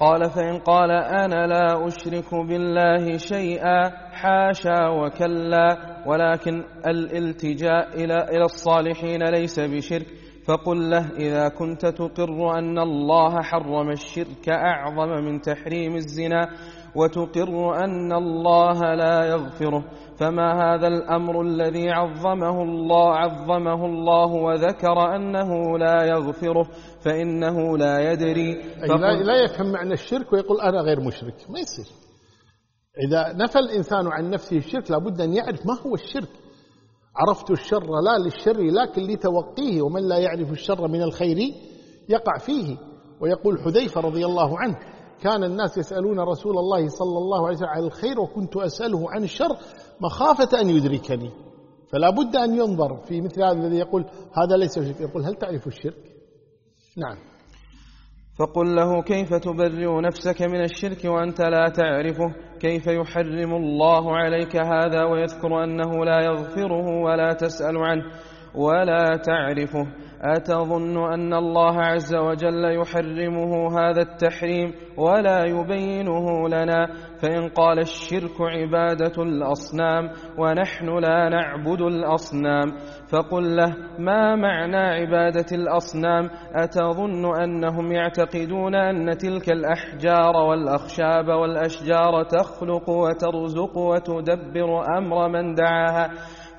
قال فإن قال أنا لا أشرك بالله شيئا حاشا وكلا ولكن الالتجاء إلى الصالحين ليس بشرك. فقل له إذا كنت تقر أن الله حرم الشرك أعظم من تحريم الزنا. وتقر أن الله لا يغفره. فما هذا الأمر الذي عظمه الله عظمه الله وذكر أنه لا يغفره فإنه لا يدري. أي لا, لا يفهم معنى الشرك ويقول أنا غير مشرك. ما يصير. إذا نفى الإنسان عن نفسه الشرك لابد أن يعرف ما هو الشرك. عرفت الشر لا للشر لكن لتوقيه ومن لا يعرف الشر من الخير يقع فيه. ويقول حذيفة رضي الله عنه كان الناس يسألون رسول الله صلى الله عليه وسلم عن الخير وكنت أسأله عن الشر مخافة أن يدركني. فلا بد أن ينظر في مثل هذا الذي يقول هذا ليس شرك يقول هل تعرف الشرك؟ نعم. فقل له كيف تبرئ نفسك من الشرك وأنت لا تعرفه؟ كيف يحرم الله عليك هذا ويذكر أنه لا يغفره ولا تسأل عنه ولا تعرفه؟ أتظن أن الله عز وجل يحرمه هذا التحريم ولا يبينه لنا؟ فإن قال الشرك عبادة الأصنام ونحن لا نعبد الأصنام فقل له ما معنى عبادة الأصنام؟ أتظن أنهم يعتقدون أن تلك الأحجار والأخشاب والأشجار تخلق وترزق وتدبر أمر من دعاها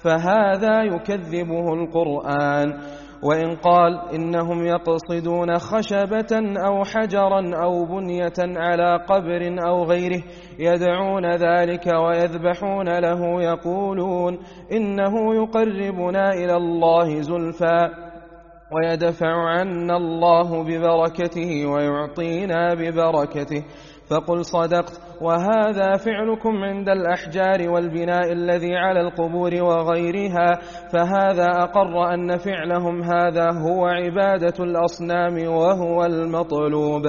فهذا يكذبه القرآن. وإن قال إنهم يقصدون خشبة أو حجرا أو بنية على قبر أو غيره يدعون ذلك ويذبحون له يقولون إنه يقربنا إلى الله زلفى ويدفع عنا الله ببركته ويعطينا ببركته فقل صدقت. وهذا فعلكم عند الأحجار والبناء الذي على القبور وغيرها. فهذا أقر أن فعلهم هذا هو عبادة الأصنام وهو المطلوب.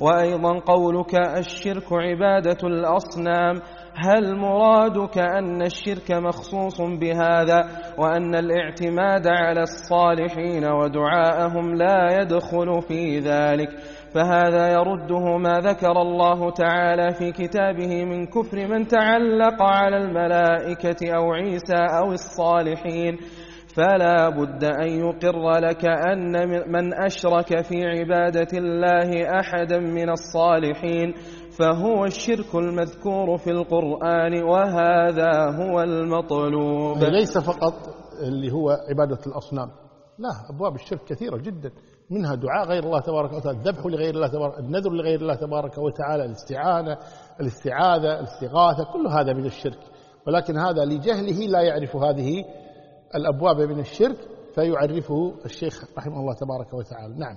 وأيضا قولك الشرك عبادة الأصنام. هل مرادك أن الشرك مخصوص بهذا؟ وأن الاعتماد على الصالحين ودعاءهم لا يدخل في ذلك. فهذا يرده ما ذكر الله تعالى في كتابه من كفر من تعلق على الملائكة أو عيسى أو الصالحين. فلا بد أن يقر لك أن من أشرك في عبادة الله أحدا من الصالحين فهو الشرك المذكور في القرآن وهذا هو المطلوب. ليس فقط اللي هو عبادة الأصنام لا أبواب الشرك كثيرة جدا. منها دعاء غير الله تبارك وتعالى الذبح لغير الله تبارك النذر لغير الله تبارك وتعالى الاستعانة الاستعاذة الاستغاثة كل هذا من الشرك. ولكن هذا لجهله لا يعرف هذه الأبواب من الشرك فيعرفه الشيخ رحمه الله تبارك وتعالى. نعم.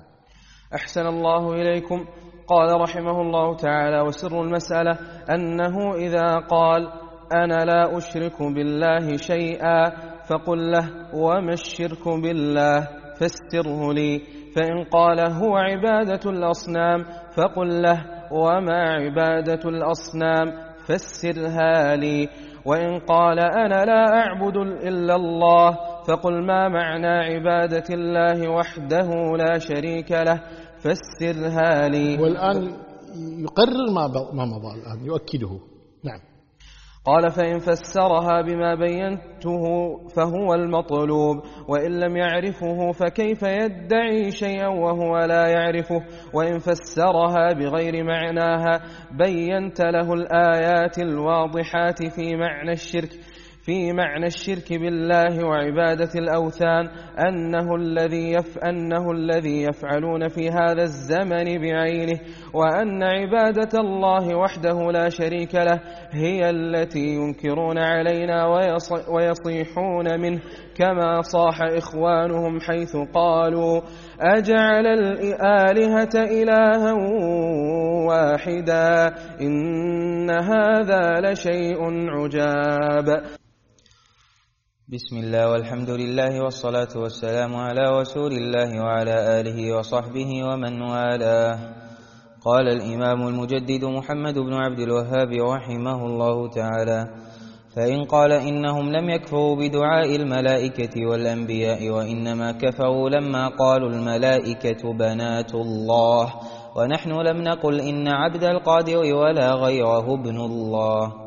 أحسن الله إليكم. قال رحمه الله تعالى وسر المسألة أنه إذا قال أنا لا أشرك بالله شيئا فقل له وما الشرك بالله؟ فاستره لي. فإن قال هو عبادة الأصنام فقل له وما عبادة الأصنام فسرها لي وإن قال أنا لا أعبد إلا الله فقل ما معنى عبادة الله وحده لا شريك له فسرها لي والآن يقرر ما مضى الآن يؤكده. نعم. قال فإن فسرها بما بينته فهو المطلوب وإن لم يعرفه فكيف يدعي شيئا وهو لا يعرفه؟ وإن فسرها بغير معناها بينت له الآيات الواضحات في معنى الشرك. في معنى الشرك بالله وعبادة الأوثان أنه الذي يف أنه الذي يفعلون في هذا الزمن بعينه وأن عبادة الله وحده لا شريك له هي التي ينكرون علينا ويصيحون منه كما صاح إخوانهم حيث قالوا أجعل الآلهة إلها واحدا إن هذا لشيء عجاب. بسم الله والحمد لله والصلاة والسلام على رسول الله وعلى آله وصحبه ومن والاه. قال الإمام المجدد محمد بن عبد الوهاب رحمه الله تعالى فإن قال إنهم لم يكفروا بدعاء الملائكة والأنبياء وإنما كفروا لما قالوا الملائكة بنات الله ونحن لم نقل إن عبد القادر ولا غيره ابن الله.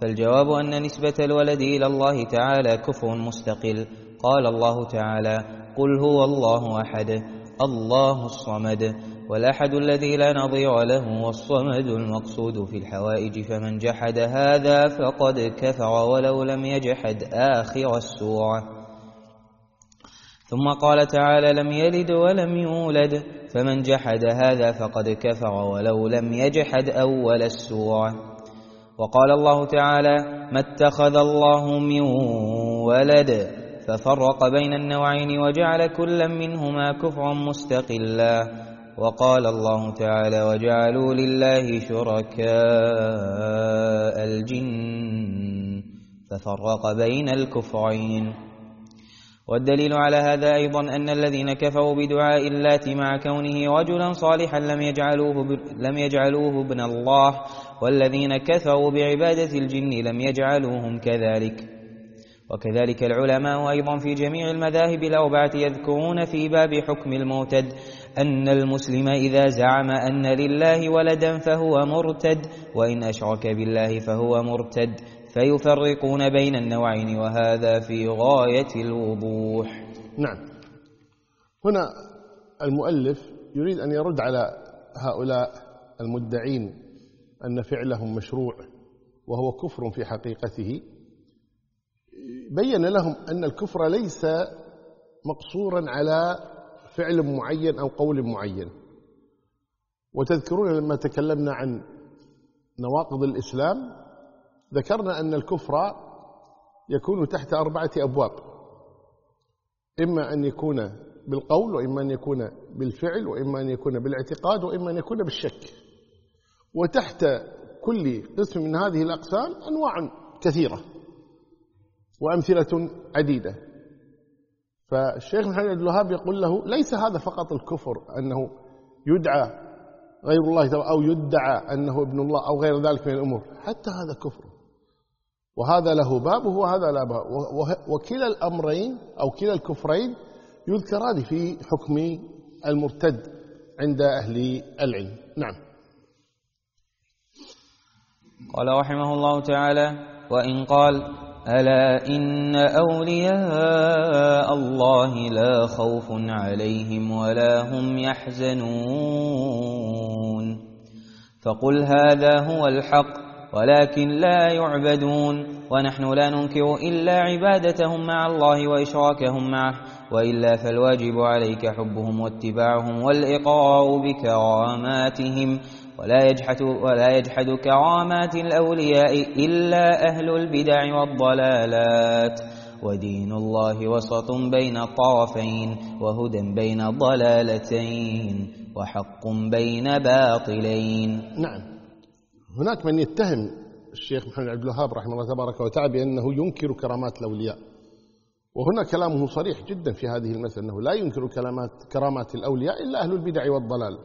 فالجواب أن نسبة الولد إلى الله تعالى كفر مستقل. قال الله تعالى قل هو الله أحد الله الصمد والأحد الذي لا نظير له والصمد المقصود في الحوائج فمن جحد هذا فقد كفر ولو لم يجحد آخر السورة. ثم قال تعالى لم يلد ولم يولد فمن جحد هذا فقد كفر ولو لم يجحد أول السورة. وقال الله تعالى ما اتخذ الله من ولد ففرق بين النوعين وجعل كلا منهما كفرا مستقلا. وقال الله تعالى وجعلوا لله شركاء الجن ففرق بين الكفرين. والدليل على هذا أيضا أن الذين كفروا بدعاء اللات مع كونه رجلا صالحا لم يجعلوه, لم يجعلوه ابن الله والذين كفروا بعبادة الجن لم يجعلوهم كذلك. وكذلك العلماء أيضا في جميع المذاهب الأربعة يذكرون في باب حكم المرتد أن المسلم إذا زعم أن لله ولدا فهو مرتد وإن أشرك بالله فهو مرتد فيفرقون بين النوعين وهذا في غاية الوضوح. نعم. هنا المؤلف يريد أن يرد على هؤلاء المدعين أن فعلهم مشروع وهو كفر في حقيقته بين لهم أن الكفر ليس مقصورا على فعل معين أو قول معين. وتذكرون لما تكلمنا عن نواقض الإسلام ذكرنا أن الكفر يكون تحت أربعة أبواب. إما أن يكون بالقول وإما أن يكون بالفعل وإما أن يكون بالاعتقاد وإما أن يكون بالشك. وتحت كل قسم من هذه الأقسام أنواع كثيرة وأمثلة عديدة. فالشيخ محمد بن الوهاب يقول له ليس هذا فقط الكفر أنه يدعى غير الله أو يدعى أنه ابن الله أو غير ذلك من الأمور حتى هذا كفر. وهذا له بابه وهذا لا باب. وكلا الأمرين أو كلا الكفرين يذكران في حكم المرتد عند أهل العلم. نعم. قال رحمه الله تعالى وإن قال ألا إن أولياء الله لا خوف عليهم ولا هم يحزنون. فقل هذا هو الحق ولكن لا يعبدون. ونحن لا ننكر إلا عبادتهم مع الله وإشراكهم معه وإلا فالواجب عليك حبهم واتباعهم والإقرار بكراماتهم. ولا يجحد, ولا يجحد كرامات الأولياء إلا أهل البدع والضلالات. ودين الله وسط بين الطرفين وهدى بين ضلالتين وحق بين باطلين. نعم. هناك من يتهم الشيخ محمد عبد الوهاب رحمه الله تبارك وتعالى بأنه ينكر كرامات الأولياء. وهنا كلامه صريح جدا في هذه المسألة أنه لا ينكر كلامات كرامات الأولياء إلا أهل البدع والضلال.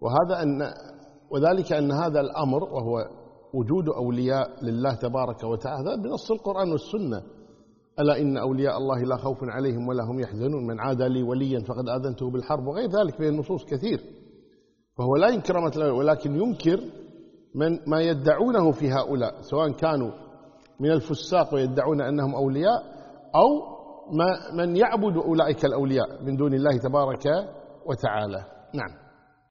وهذا أن وذلك أن هذا الأمر وهو وجود أولياء لله تبارك وتعالى بنص القرآن والسنة. ألا إن أولياء الله لا خوف عليهم ولا هم يحزنون. من عادى لي وليا فقد آذنته بالحرب وغير ذلك من النصوص كثير. فهو لا ينكر ولكن ينكر من ما يدعونه في هؤلاء سواء كانوا من الفساق ويدعون أنهم أولياء أو ما من يعبد أولئك الأولياء من دون الله تبارك وتعالى. نعم.